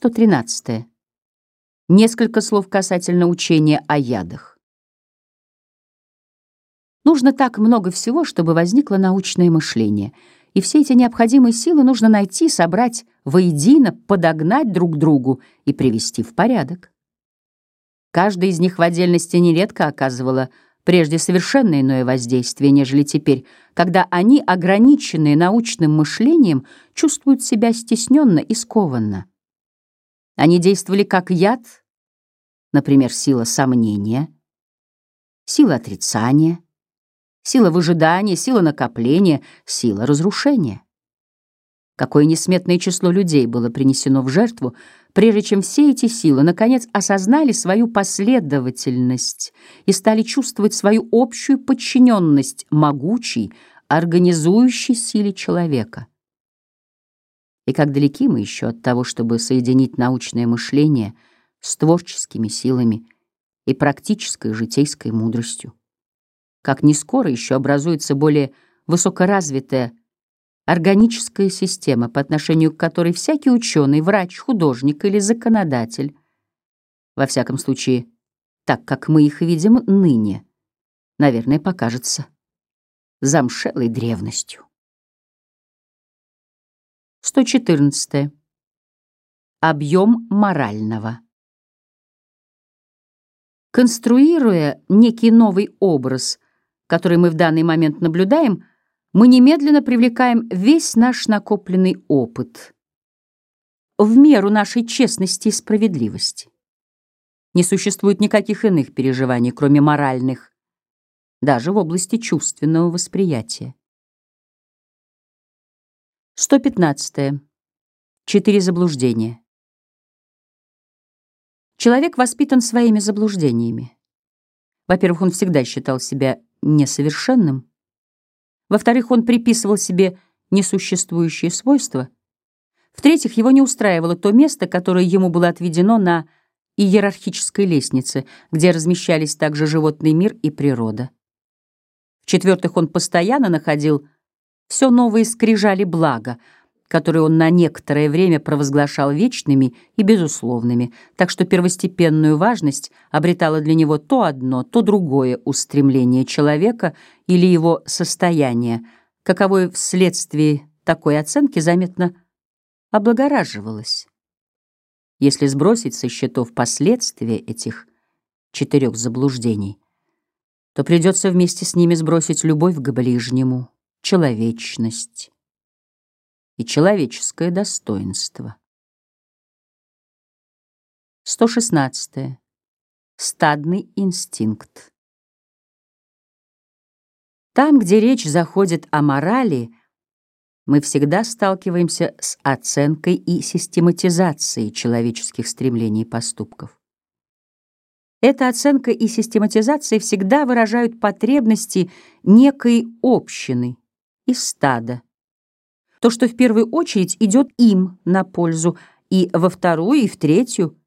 113. Несколько слов касательно учения о ядах. Нужно так много всего, чтобы возникло научное мышление, и все эти необходимые силы нужно найти, собрать воедино, подогнать друг другу и привести в порядок. Каждая из них в отдельности нередко оказывала прежде совершенно иное воздействие, нежели теперь, когда они, ограниченные научным мышлением, чувствуют себя стесненно и скованно. Они действовали как яд, например, сила сомнения, сила отрицания, сила выжидания, сила накопления, сила разрушения. Какое несметное число людей было принесено в жертву, прежде чем все эти силы, наконец, осознали свою последовательность и стали чувствовать свою общую подчиненность могучей, организующей силе человека. И как далеки мы еще от того, чтобы соединить научное мышление с творческими силами и практической житейской мудростью. Как не скоро еще образуется более высокоразвитая органическая система, по отношению к которой всякий ученый, врач, художник или законодатель, во всяком случае, так как мы их видим ныне, наверное, покажется замшелой древностью. 114. Объем морального. Конструируя некий новый образ, который мы в данный момент наблюдаем, мы немедленно привлекаем весь наш накопленный опыт в меру нашей честности и справедливости. Не существует никаких иных переживаний, кроме моральных, даже в области чувственного восприятия. 115. Четыре заблуждения. Человек воспитан своими заблуждениями. Во-первых, он всегда считал себя несовершенным. Во-вторых, он приписывал себе несуществующие свойства. В-третьих, его не устраивало то место, которое ему было отведено на иерархической лестнице, где размещались также животный мир и природа. В-четвертых, он постоянно находил все новые скрижали блага, которые он на некоторое время провозглашал вечными и безусловными, так что первостепенную важность обретало для него то одно, то другое устремление человека или его состояние, каковое вследствие такой оценки заметно облагораживалось. Если сбросить со счетов последствия этих четырех заблуждений, то придется вместе с ними сбросить любовь к ближнему человечность и человеческое достоинство. 116. Стадный инстинкт. Там, где речь заходит о морали, мы всегда сталкиваемся с оценкой и систематизацией человеческих стремлений и поступков. Эта оценка и систематизация всегда выражают потребности некой общины, из стада. То, что в первую очередь идет им на пользу, и во вторую, и в третью,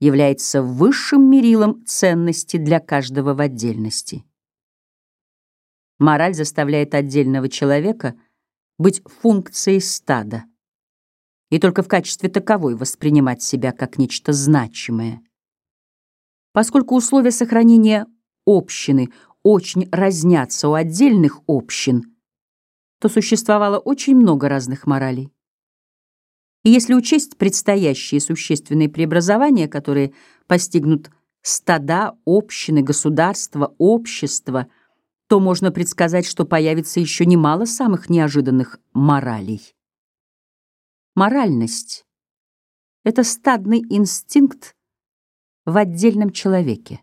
является высшим мерилом ценности для каждого в отдельности. Мораль заставляет отдельного человека быть функцией стада и только в качестве таковой воспринимать себя как нечто значимое. Поскольку условия сохранения общины очень разнятся у отдельных общин, то существовало очень много разных моралей. И если учесть предстоящие существенные преобразования, которые постигнут стада, общины, государства, общества, то можно предсказать, что появится еще немало самых неожиданных моралей. Моральность — это стадный инстинкт в отдельном человеке.